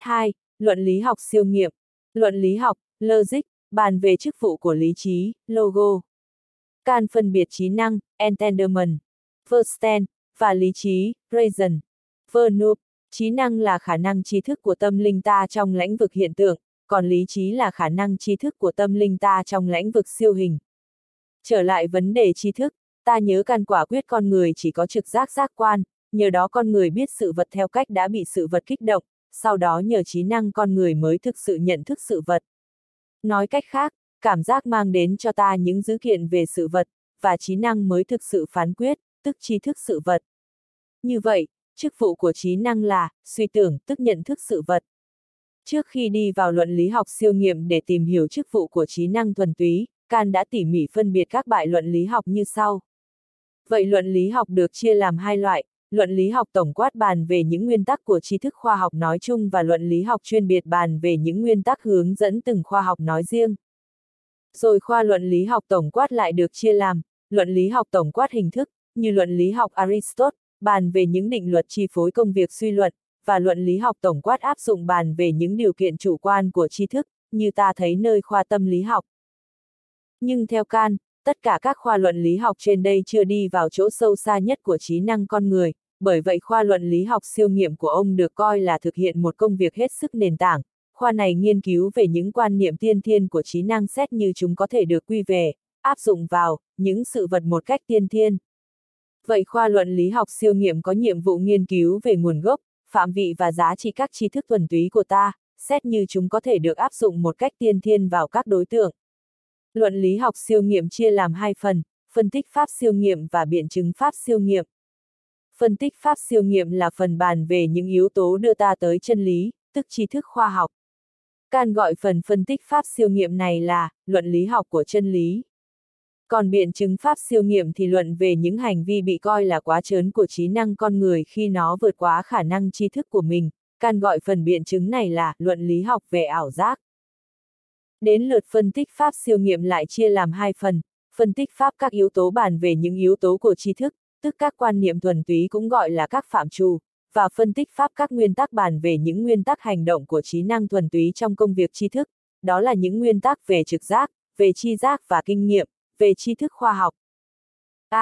2. Luận lý học siêu nghiệm. Luận lý học, logic, bàn về chức vụ của lý trí, logo. Can phân biệt trí năng, entendement, verstand, và lý trí, reason. Vernup, trí năng là khả năng trí thức của tâm linh ta trong lĩnh vực hiện tượng, còn lý trí là khả năng trí thức của tâm linh ta trong lĩnh vực siêu hình. Trở lại vấn đề trí thức, ta nhớ can quả quyết con người chỉ có trực giác giác quan, nhờ đó con người biết sự vật theo cách đã bị sự vật kích động, sau đó nhờ trí năng con người mới thực sự nhận thức sự vật. Nói cách khác, cảm giác mang đến cho ta những dữ kiện về sự vật, và trí năng mới thực sự phán quyết, tức trí thức sự vật. Như vậy, chức vụ của trí năng là, suy tưởng, tức nhận thức sự vật. Trước khi đi vào luận lý học siêu nghiệm để tìm hiểu chức vụ của trí năng thuần túy, Can đã tỉ mỉ phân biệt các bài luận lý học như sau. Vậy luận lý học được chia làm hai loại, luận lý học tổng quát bàn về những nguyên tắc của tri thức khoa học nói chung và luận lý học chuyên biệt bàn về những nguyên tắc hướng dẫn từng khoa học nói riêng. Rồi khoa luận lý học tổng quát lại được chia làm, luận lý học tổng quát hình thức, như luận lý học Aristotle, bàn về những định luật chi phối công việc suy luận, và luận lý học tổng quát áp dụng bàn về những điều kiện chủ quan của tri thức, như ta thấy nơi khoa tâm lý học. Nhưng theo Can, tất cả các khoa luận lý học trên đây chưa đi vào chỗ sâu xa nhất của trí năng con người, bởi vậy khoa luận lý học siêu nghiệm của ông được coi là thực hiện một công việc hết sức nền tảng. Khoa này nghiên cứu về những quan niệm tiên thiên của trí năng xét như chúng có thể được quy về, áp dụng vào, những sự vật một cách tiên thiên. Vậy khoa luận lý học siêu nghiệm có nhiệm vụ nghiên cứu về nguồn gốc, phạm vị và giá trị các tri thức thuần túy của ta, xét như chúng có thể được áp dụng một cách tiên thiên vào các đối tượng. Luận lý học siêu nghiệm chia làm hai phần, phân tích pháp siêu nghiệm và biện chứng pháp siêu nghiệm. Phân tích pháp siêu nghiệm là phần bàn về những yếu tố đưa ta tới chân lý, tức tri thức khoa học. Can gọi phần phân tích pháp siêu nghiệm này là luận lý học của chân lý. Còn biện chứng pháp siêu nghiệm thì luận về những hành vi bị coi là quá trớn của trí năng con người khi nó vượt quá khả năng tri thức của mình. Can gọi phần biện chứng này là luận lý học về ảo giác. Đến lượt phân tích pháp siêu nghiệm lại chia làm hai phần, phân tích pháp các yếu tố bàn về những yếu tố của tri thức, tức các quan niệm thuần túy cũng gọi là các phạm trù, và phân tích pháp các nguyên tắc bàn về những nguyên tắc hành động của trí năng thuần túy trong công việc tri thức, đó là những nguyên tắc về trực giác, về tri giác và kinh nghiệm, về tri thức khoa học,